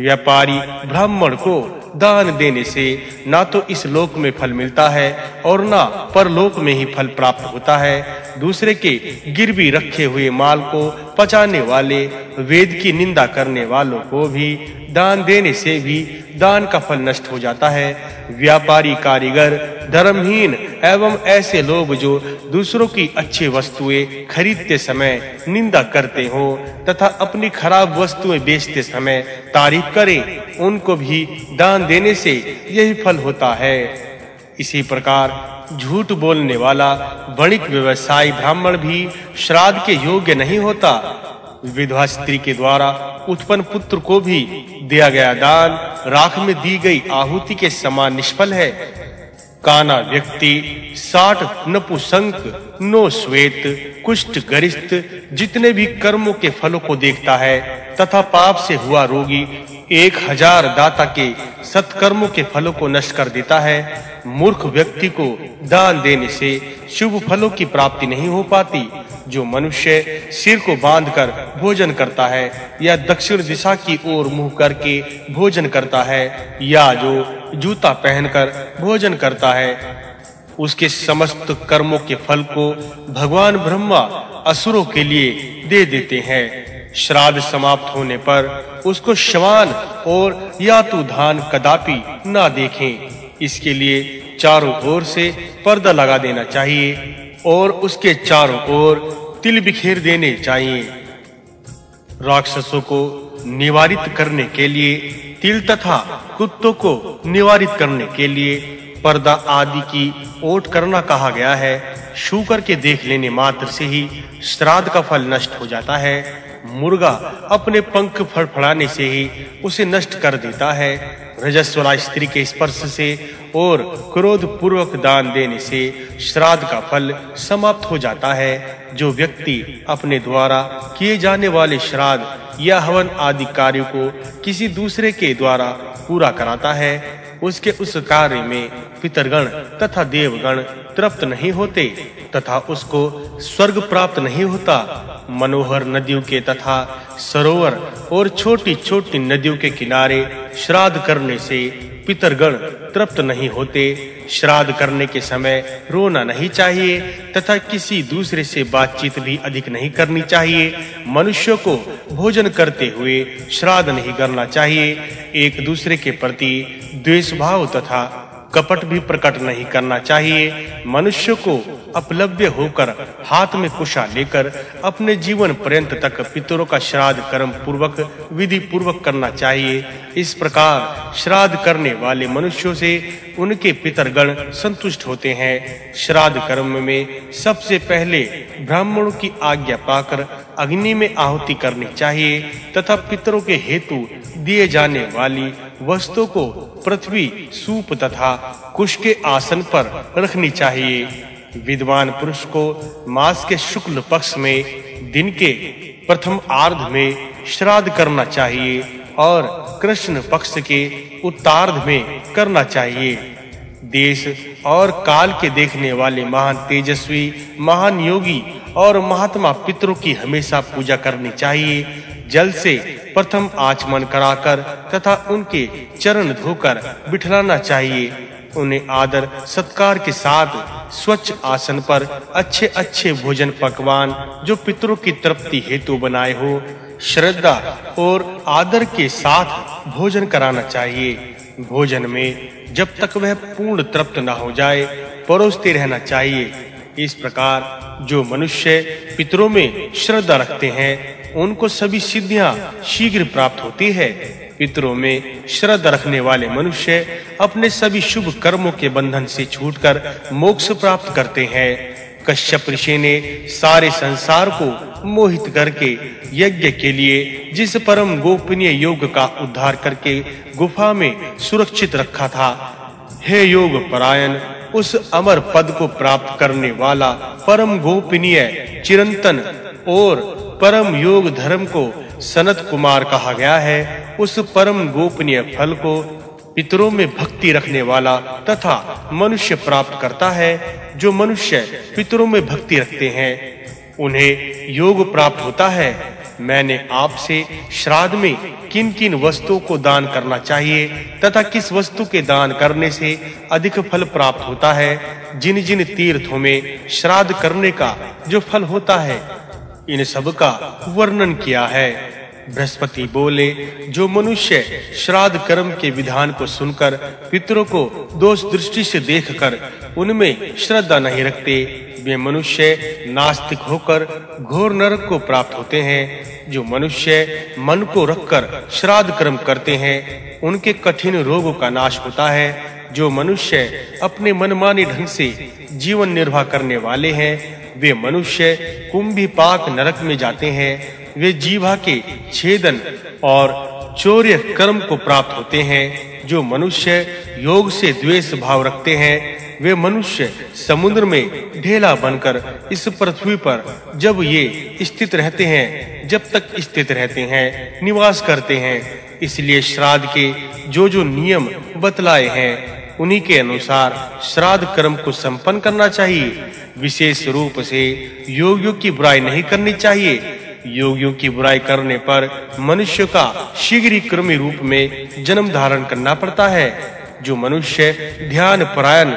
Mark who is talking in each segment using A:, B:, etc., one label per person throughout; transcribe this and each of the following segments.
A: व्यापारी ब्राह्मण को दान देने से ना तो इस लोक में फल मिलता है और ना परलोक में ही फल प्राप्त होता है। दूसरे के गिरवी रखे हुए माल को पचाने वाले, वेद की निंदा करने वालों को भी दान देने से भी दान का फल नष्ट हो जाता है। व्यापारी कारीगर, धर्महीन एवं ऐसे लोग जो दूसरों की अच्छी वस्तुएँ खरीदते समय निंदा करते हो तथा अपनी खराब वस्तुएँ बेचते समय तारीफ़ करें, उनको भी दान देने से यही फल होता है। इसी प्रकार झूठ बोलने वाला, वणिक व्यवसायी ब्राह्मण भी श्राद्ध के योग्य नहीं होता। विधवा स्त्री के द्वारा उत्पन्न पुत्र को भी दिया गया दान राख में दी गई आहुति के समान निष्फल है। काना व्यक्ति साठ नपुसंक, नो श्वेत, कुष्ठ गरिष्ठ, जितने भी कर्मों के फलों को देखता है, तथा पाप से हुआ रोगी एक हज़ार दाता के सत्कर्मों के फलों को नष्ट कर देता है, मूर्ख व्यक्ति को दान देने से शुभ फलों की प्राप्ति नहीं हो पाती। जो मनुष्य सिर को बांधकर भोजन करता है या दक्षिण दिशा की ओर मुँह करके भोजन करता है या जो जूता पहनकर भोजन करता है, उसके समस्त कर्मों के फल को भगवान ब्रह्मा असुरों के लिए दे देते हैं। श्राद्ध समाप्त होने पर उसको शवान और यातु धान कदापि ना देखें। इसके लिए चारों ओर से पर्दा लगा देना चाहिए और उसके चारों ओर तिल बिखेर देने चाहिए राक्षसों को निवारित करने के लिए, तिल तथा कुत्तों को निवारित करने के लिए पर्दा आदि की ओट करना कहा गया है। शूकर के देख लेने मात्र से ही श्राद्ध का फल नष्ट हो जाता है। मुर्गा अपने पंख फड़फड़ाने से ही उसे नष्ट कर देता है। रजस्वला स्त्री के स्पर्श से और क्रोध पूर्वक दान देने से श्राद्ध का फल समाप्त हो जाता है। जो व्यक्ति अपने द्वारा किए जाने वाले श्राद्ध या हवन आदि कार्यों को किसी दूसरे के द्वारा पूरा कराता है, उसके उस कार्य में पितरगण तथा देवगण तृप्त नहीं होते तथा उसको स्वर्ग प्राप्त नहीं होता। मनोहर नदियों के तथा सरोवर और छोटी-छोटी नदियों के किनारे श्राद्ध करने से पितरगण तृप्त नहीं होते, श्राद्ध करने के समय रोना नहीं चाहिए, तथा किसी दूसरे से बातचीत भी अधिक नहीं करनी चाहिए। मनुष्यों को भोजन करते हुए श्राद्ध नहीं करना चाहिए। एक दूसरे के प्रति द्वेष भाव तथा कपट भी प्रकट नहीं करना चाहिए। मनुष्य को अपलब्ध होकर हाथ में कुशा लेकर अपने जीवन पर्यंत तक पितरों का श्राद्ध कर्म पूर्वक विधि पूर्वक करना चाहिए। इस प्रकार श्राद्ध करने वाले मनुष्यों से उनके पितरगण संतुष्ट होते हैं। श्राद्ध कर्म में सबसे पहले ब्राह्मणों की आज्ञा पाकर अग्नि में आहुति करनी चाहिए तथा पितरों के हेतु दिए जाने वाली वस्तु को पृथ्वी, सूप तथा कुश के आसन पर रखनी चाहिए। विद्वान पुरुष को मास के शुक्ल पक्ष में दिन के प्रथम आर्ध में श्राद्ध करना चाहिए और कृष्ण पक्ष के उत्तरार्ध में करना चाहिए। देश और काल के देखने वाले महान तेजस्वी, महान योगी और महात्मा पितरों की हमेशा पूजा करनी चाहिए, जल से प्रथम आचमन कराकर तथा उनके चरण धोकर बिठलाना चाहिए। उन्हें आदर सत्कार के साथ स्वच्छ आसन पर अच्छे अच्छे भोजन पकवान जो पितरों की तृप्ति हेतु बनाए हो, श्रद्धा और आदर के साथ भोजन कराना चाहिए। भोजन में जब तक वह पूर्ण तृप्त न हो जाए, परोसते रहना चाहिए। इस प्रकार जो मनुष्य पितरों में श्रद्धा रखते हैं, उनको सभी सिद्धियाँ शीघ्र प्राप्त होती है। पितरों में श्रद्धा रखने वाले मनुष्य अपने सभी शुभ कर्मों के बंधन से छूटकर मोक्ष प्राप्त करते हैं। कश्यप ऋषि ने सारे संसार को मोहित करके यज्ञ के लिए जिस परम गोपनीय योग का उद्धार करके गुफा में सुरक्षित रखा था। हे योग परायण उस अमर पद को प्राप्त करने वाला परम गोपनीय चिरंतन और परम योग धर्म को सनत कुमार कहा गया है, उस परम गोपनीय फल को पितरों में भक्ति रखने वाला तथा मनुष्य प्राप्त करता है, जो मनुष्य पितरों में भक्ति रखते हैं। उन्हें योग प्राप्त होता है मैंने आपसे श्राद्ध में किन-किन वस्तुओं को दान करना चाहिए तथा किस वस्तु के दान करने से अधिक फल प्राप्त होता है, जिन-जिन तीर्थों में श्राद्ध करने का जो फल होता है, इन सब का वर्णन किया है। बृहस्पति बोले, जो मनुष्य श्राद्ध कर्म के विधान को सुनकर पितरों को दोष दृष्टि से देखकर उनमें श्रद्धा नहीं रखते। वे मनुष्य नास्तिक होकर घोर नरक को प्राप्त होते हैं, जो मनुष्य मन को रखकर श्राद्ध कर्म करते हैं। उनके कठिन रोगों का नाश होता है, जो मनुष्य अपने मनमानी ढंग से जीवन निर्वाह करने वाले हैं। वे मनुष्य कुंभी पाक नरक में जाते हैं। वे जीवा के छेदन और चौर्य कर्म को प्राप्त होते हैं। जो मनुष्य योग से द्वेष भाव रखते हैं, वे मनुष्य समुद्र में ढेला बनकर इस पृथ्वी पर जब ये स्थित रहते हैं, जब तक स्थित रहते हैं, निवास करते हैं, इसलिए श्राद्ध के जो जो नियम बतलाए हैं, उन्हीं के अनुसार श्राद्ध कर्म को संपन्न करना चाहिए। विशेष रूप से योगियों की बुराई नहीं करनी चाहिए योगियों की बुराई करने पर मनुष्य का शीघ्र क्रमी रूप में जन्म धारण करना पड़ता है। जो मनुष्य ध्यान परायण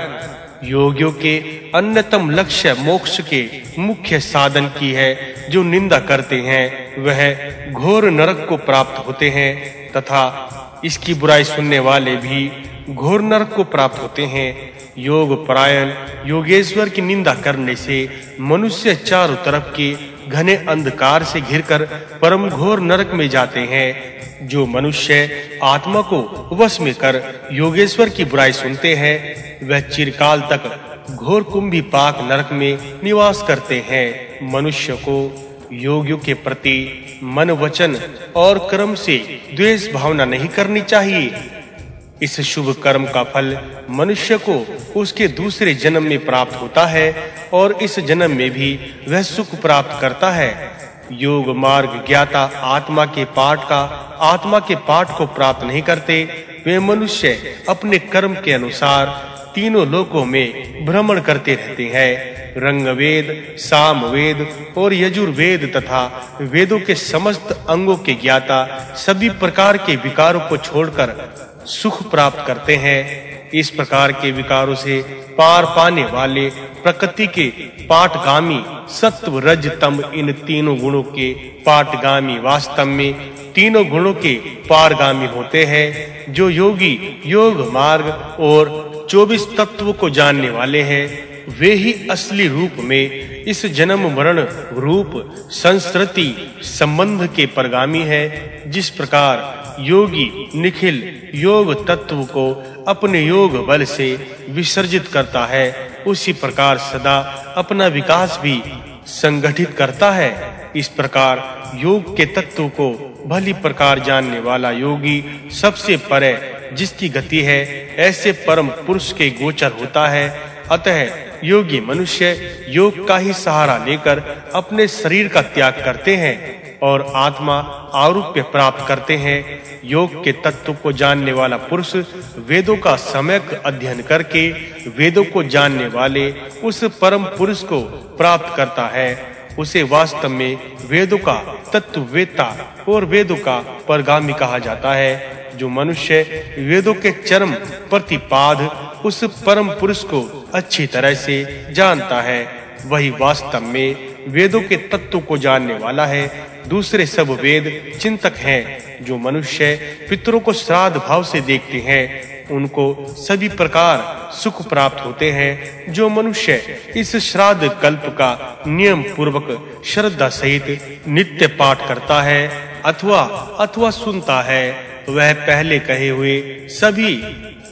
A: योगियों के अन्यतम लक्ष्य मोक्ष के मुख्य साधन की है, जो निंदा करते हैं, वह घोर नरक को प्राप्त होते हैं तथा इसकी बुराई सुनने वाले भी घोर नरक को प्राप्त होते हैं। योग परायण योगेश्वर की निंदा करने से मनुष्य चारों तरफ़ के घने अंधकार से घिरकर परम घोर नरक में जाते हैं, जो मनुष्य आत्मा को वश में कर योगेश्वर की बुराई सुनते हैं, वह चिरकाल तक घोर कुंभी पाक नरक में निवास करते हैं। मनुष्य को योगियों के प्रति मन वचन और कर्म से द्वेष भावना नहीं करनी चाहिए। इस शुभ कर्म का फल मनुष्य को उसके दूसरे जन्म में प्राप्त होता है और इस जन्म में भी वह सुख प्राप्त करता है। योग मार्ग ज्ञाता आत्मा के पाठ का आत्मा के पाठ को प्राप्त नहीं करते, वे मनुष्य अपने कर्म के अनुसार तीनों लोकों में भ्रमण करते रहते हैं। रंग वेद साम वेद और यजुर्वेद तथा वेदों के समस्त अंगों के ज्ञाता सभी प्रकार के विकारों को छोड़कर सुख प्राप्त करते हैं। इस प्रकार के विकारों से पार पाने वाले प्रकृति के पाठगामी सत्व रज तम इन तीनों गुणों के पाठगामी वास्तव में तीनों गुणों के पारगामी होते हैं, जो योगी, योग मार्ग और 24 तत्व को जानने वाले हैं। वे ही असली रूप में इस जन्म मरण रूप संस्कृति संबंध के परगामी है, जिस प्रकार योगी निखिल योग तत्व को अपने योग बल से विसर्जित करता है। उसी प्रकार सदा अपना विकास भी संगठित करता है। इस प्रकार योग के तत्व को भली प्रकार जानने वाला योगी सबसे परे जिसकी गति है, ऐसे परम पुरुष के गोचर होता है। अतः योगी मनुष्य योग का ही सहारा लेकर अपने शरीर का त्याग करते हैं। और आत्मा आरूप्य प्राप्त करते हैं। योग के तत्व को जानने वाला पुरुष वेदों का सम्यक अध्ययन करके वेदों को जानने वाले उस परम पुरुष को प्राप्त करता है। उसे वास्तव में वेदों का तत्ववेत्ता और वेदों का परगामी कहा जाता है। जो मनुष्य वेदों के चरम प्रतिपाद उस परम पुरुष को अच्छी तरह से जानता है, वही वास्तव में वेदों के तत्व को जानने वाला है। दूसरे सब वेद चिंतक हैं, जो मनुष्य पितरों को श्राद्ध भाव से देखते हैं। उनको सभी प्रकार सुख प्राप्त होते हैं, जो मनुष्य इस श्राद्ध कल्प का नियम पूर्वक श्रद्धा सहित नित्य पाठ करता है, अथवा अथवा सुनता है। वह पहले कहे हुए सभी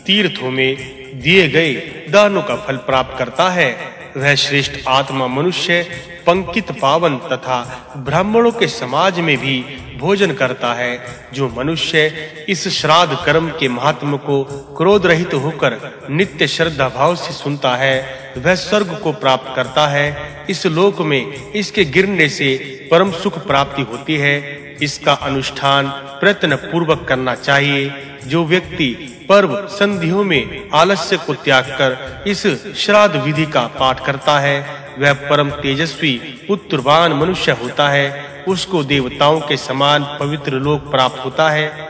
A: तीर्थों में दिए गए दानों का फल प्राप्त करता है। वह श्रेष्ठ आत्मा मनुष्य, पंकित पावन तथा ब्राह्मणों के समाज में भी भोजन करता है, जो मनुष्य इस श्राद्ध कर्म के महात्म को क्रोध रहित होकर नित्य श्रद्धा भाव से सुनता है, वह स्वर्ग को प्राप्त करता है। इस लोक में इसके गिरने से परम सुख प्राप्ति होती है। इसका अनुष्ठान प्रयत्न पूर्वक करना चाहिए। जो व्यक्ति पर्व संधियों में आलस्य को त्याग कर इस श्राद्ध विधि का पाठ करता है, वह परम तेजस्वी, पुत्रवान मनुष्य होता है, उसको देवताओं के समान पवित्र लोक प्राप्त होता है।